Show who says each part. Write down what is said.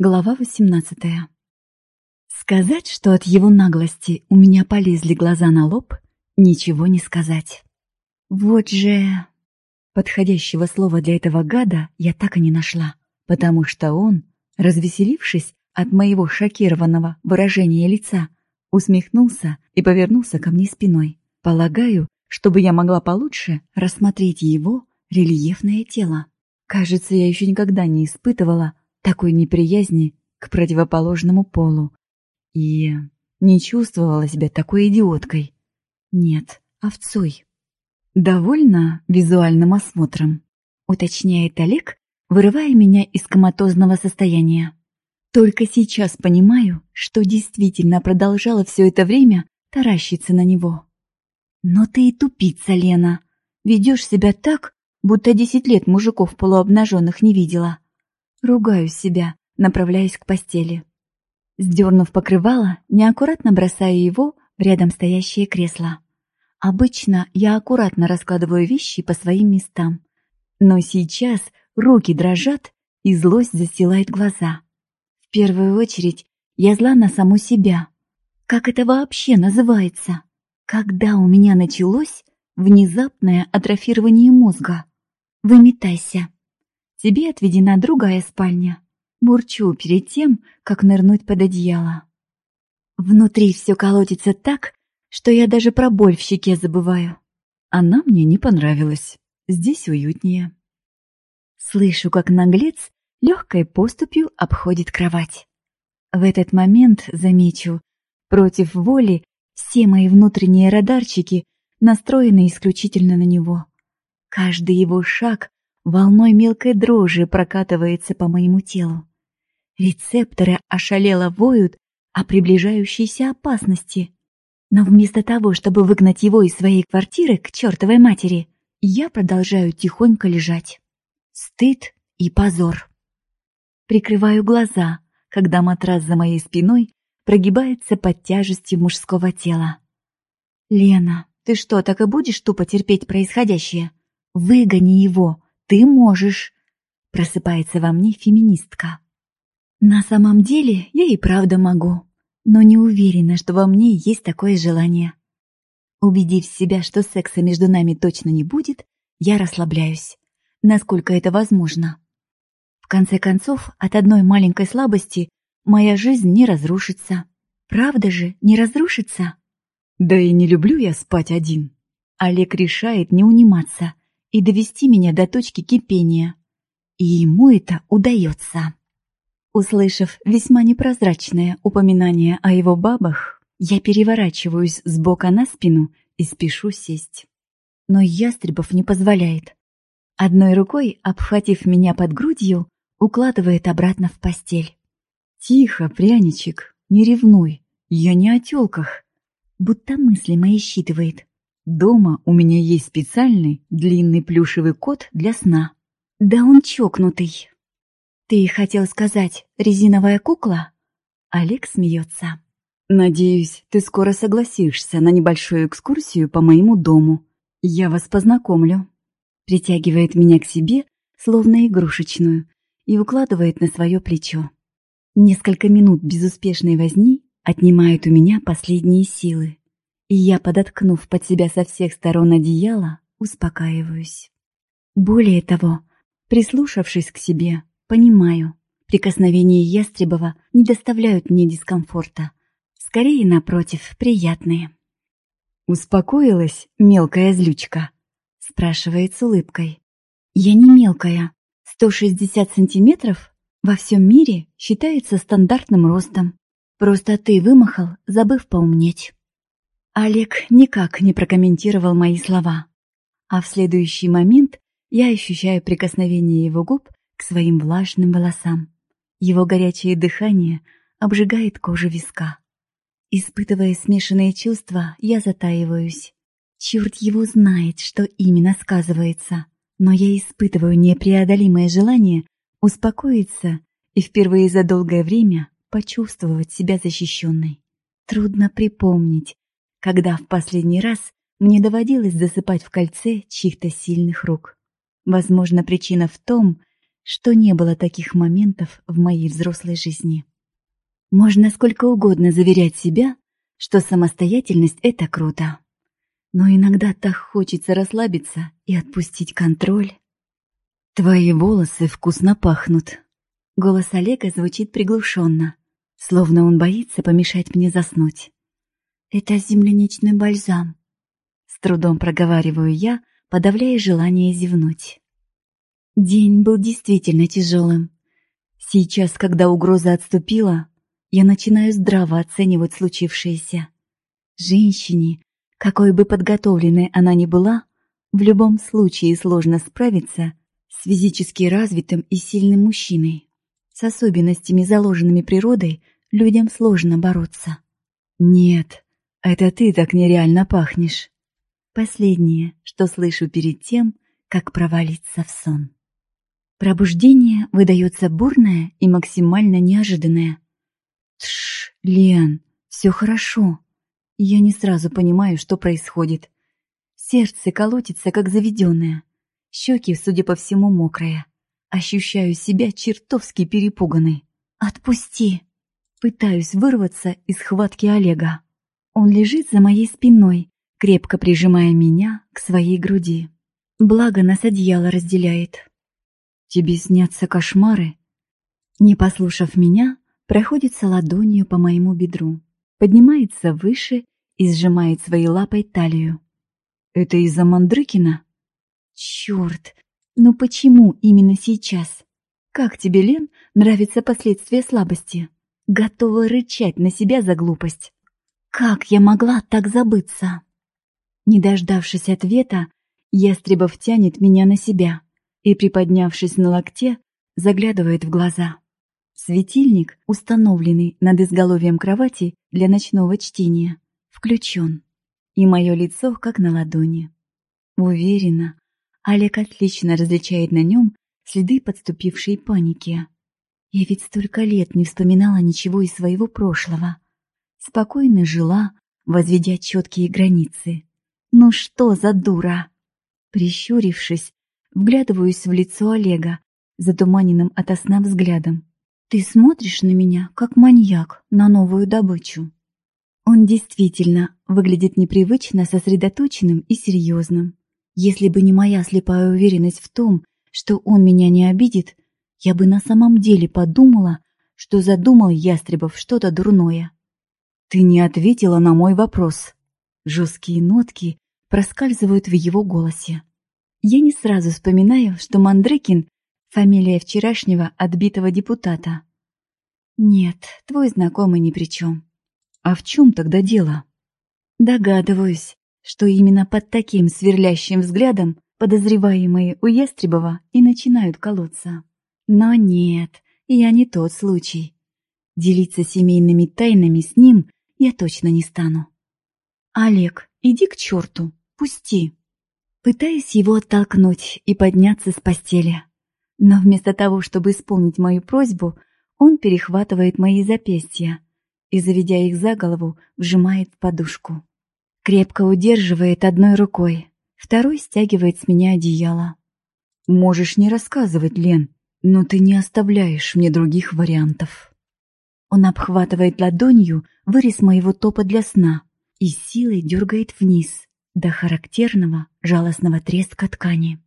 Speaker 1: Глава 18 Сказать, что от его наглости у меня полезли глаза на лоб, ничего не сказать. Вот же... Подходящего слова для этого гада я так и не нашла, потому что он, развеселившись от моего шокированного выражения лица, усмехнулся и повернулся ко мне спиной. Полагаю, чтобы я могла получше рассмотреть его рельефное тело. Кажется, я еще никогда не испытывала такой неприязни к противоположному полу и не чувствовала себя такой идиоткой. Нет, овцой. Довольно визуальным осмотром, уточняет Олег, вырывая меня из коматозного состояния. Только сейчас понимаю, что действительно продолжала все это время таращиться на него. Но ты и тупица, Лена. Ведешь себя так, будто десять лет мужиков полуобнаженных не видела. Ругаю себя, направляясь к постели. Сдернув покрывало, неаккуратно бросаю его в рядом стоящее кресло. Обычно я аккуратно раскладываю вещи по своим местам. Но сейчас руки дрожат, и злость застилает глаза. В первую очередь я зла на саму себя. Как это вообще называется? Когда у меня началось внезапное атрофирование мозга? Выметайся. Тебе отведена другая спальня. Бурчу перед тем, как нырнуть под одеяло. Внутри все колотится так, что я даже про боль в щеке забываю. Она мне не понравилась. Здесь уютнее. Слышу, как наглец легкой поступью обходит кровать. В этот момент, замечу, против воли все мои внутренние радарчики настроены исключительно на него. Каждый его шаг волной мелкой дрожи прокатывается по моему телу. Рецепторы ошалело воют о приближающейся опасности. Но вместо того, чтобы выгнать его из своей квартиры к чертовой матери, я продолжаю тихонько лежать. Стыд и позор. Прикрываю глаза, когда матрас за моей спиной прогибается под тяжестью мужского тела. «Лена, ты что, так и будешь тупо терпеть происходящее? Выгони его, ты можешь!» Просыпается во мне феминистка. На самом деле я и правда могу, но не уверена, что во мне есть такое желание. Убедив себя, что секса между нами точно не будет, я расслабляюсь, насколько это возможно. В конце концов, от одной маленькой слабости моя жизнь не разрушится. Правда же, не разрушится? Да и не люблю я спать один. Олег решает не униматься и довести меня до точки кипения. И ему это удается. Услышав весьма непрозрачное упоминание о его бабах, я переворачиваюсь с бока на спину и спешу сесть. Но Ястребов не позволяет. Одной рукой, обхватив меня под грудью, укладывает обратно в постель. «Тихо, пряничек, не ревнуй, я не о тёлках». Будто мысли мои считывает. Дома у меня есть специальный длинный плюшевый кот для сна. Да он чокнутый. Ты хотел сказать резиновая кукла? Олег смеется. Надеюсь, ты скоро согласишься на небольшую экскурсию по моему дому. Я вас познакомлю. Притягивает меня к себе, словно игрушечную, и укладывает на свое плечо. Несколько минут безуспешной возни отнимают у меня последние силы я, подоткнув под себя со всех сторон одеяло, успокаиваюсь. Более того, прислушавшись к себе, понимаю, прикосновения Ястребова не доставляют мне дискомфорта. Скорее, напротив, приятные. «Успокоилась, мелкая злючка?» — спрашивает с улыбкой. «Я не мелкая. 160 сантиметров во всем мире считается стандартным ростом. Просто ты вымахал, забыв поумнеть». Олег никак не прокомментировал мои слова, а в следующий момент я ощущаю прикосновение его губ к своим влажным волосам. Его горячее дыхание обжигает кожу виска. Испытывая смешанные чувства, я затаиваюсь. Черт его знает, что именно сказывается, но я испытываю непреодолимое желание успокоиться и впервые за долгое время почувствовать себя защищенной. Трудно припомнить, когда в последний раз мне доводилось засыпать в кольце чьих-то сильных рук. Возможно, причина в том, что не было таких моментов в моей взрослой жизни. Можно сколько угодно заверять себя, что самостоятельность — это круто. Но иногда так хочется расслабиться и отпустить контроль. «Твои волосы вкусно пахнут». Голос Олега звучит приглушенно, словно он боится помешать мне заснуть. «Это земляничный бальзам», — с трудом проговариваю я, подавляя желание зевнуть. День был действительно тяжелым. Сейчас, когда угроза отступила, я начинаю здраво оценивать случившееся. Женщине, какой бы подготовленной она ни была, в любом случае сложно справиться с физически развитым и сильным мужчиной. С особенностями, заложенными природой, людям сложно бороться. Нет, это ты так нереально пахнешь. Последнее, что слышу перед тем, как провалиться в сон. Пробуждение выдается бурное и максимально неожиданное. Тш, Лен, все хорошо. Я не сразу понимаю, что происходит. Сердце колотится, как заведенное. Щеки, судя по всему, мокрые. Ощущаю себя чертовски перепуганной. «Отпусти!» Пытаюсь вырваться из схватки Олега. Он лежит за моей спиной, крепко прижимая меня к своей груди. Благо нас одеяло разделяет. Тебе снятся кошмары?» Не послушав меня, проходится ладонью по моему бедру, поднимается выше и сжимает своей лапой талию. «Это из-за Мандрыкина?» «Черт! Ну почему именно сейчас? Как тебе, Лен, нравятся последствия слабости? Готова рычать на себя за глупость. Как я могла так забыться?» Не дождавшись ответа, Ястребов тянет меня на себя и, приподнявшись на локте, заглядывает в глаза. Светильник, установленный над изголовьем кровати для ночного чтения, включен, и мое лицо как на ладони. Уверена, Олег отлично различает на нем следы подступившей паники. Я ведь столько лет не вспоминала ничего из своего прошлого. Спокойно жила, возведя четкие границы. Ну что за дура? Прищурившись, Вглядываюсь в лицо Олега, затуманенным ото сна взглядом. «Ты смотришь на меня, как маньяк, на новую добычу». Он действительно выглядит непривычно сосредоточенным и серьезным. Если бы не моя слепая уверенность в том, что он меня не обидит, я бы на самом деле подумала, что задумал Ястребов что-то дурное. «Ты не ответила на мой вопрос». Жесткие нотки проскальзывают в его голосе. Я не сразу вспоминаю, что Мандрыкин — фамилия вчерашнего отбитого депутата. Нет, твой знакомый ни при чем. А в чем тогда дело? Догадываюсь, что именно под таким сверлящим взглядом подозреваемые у Ястребова и начинают колоться. Но нет, я не тот случай. Делиться семейными тайнами с ним я точно не стану. Олег, иди к черту, пусти. Пытаюсь его оттолкнуть и подняться с постели. Но вместо того, чтобы исполнить мою просьбу, он перехватывает мои запястья и, заведя их за голову, вжимает в подушку. Крепко удерживает одной рукой, второй стягивает с меня одеяло. «Можешь не рассказывать, Лен, но ты не оставляешь мне других вариантов». Он обхватывает ладонью вырез моего топа для сна и силой дергает вниз, до характерного жалостного треска ткани.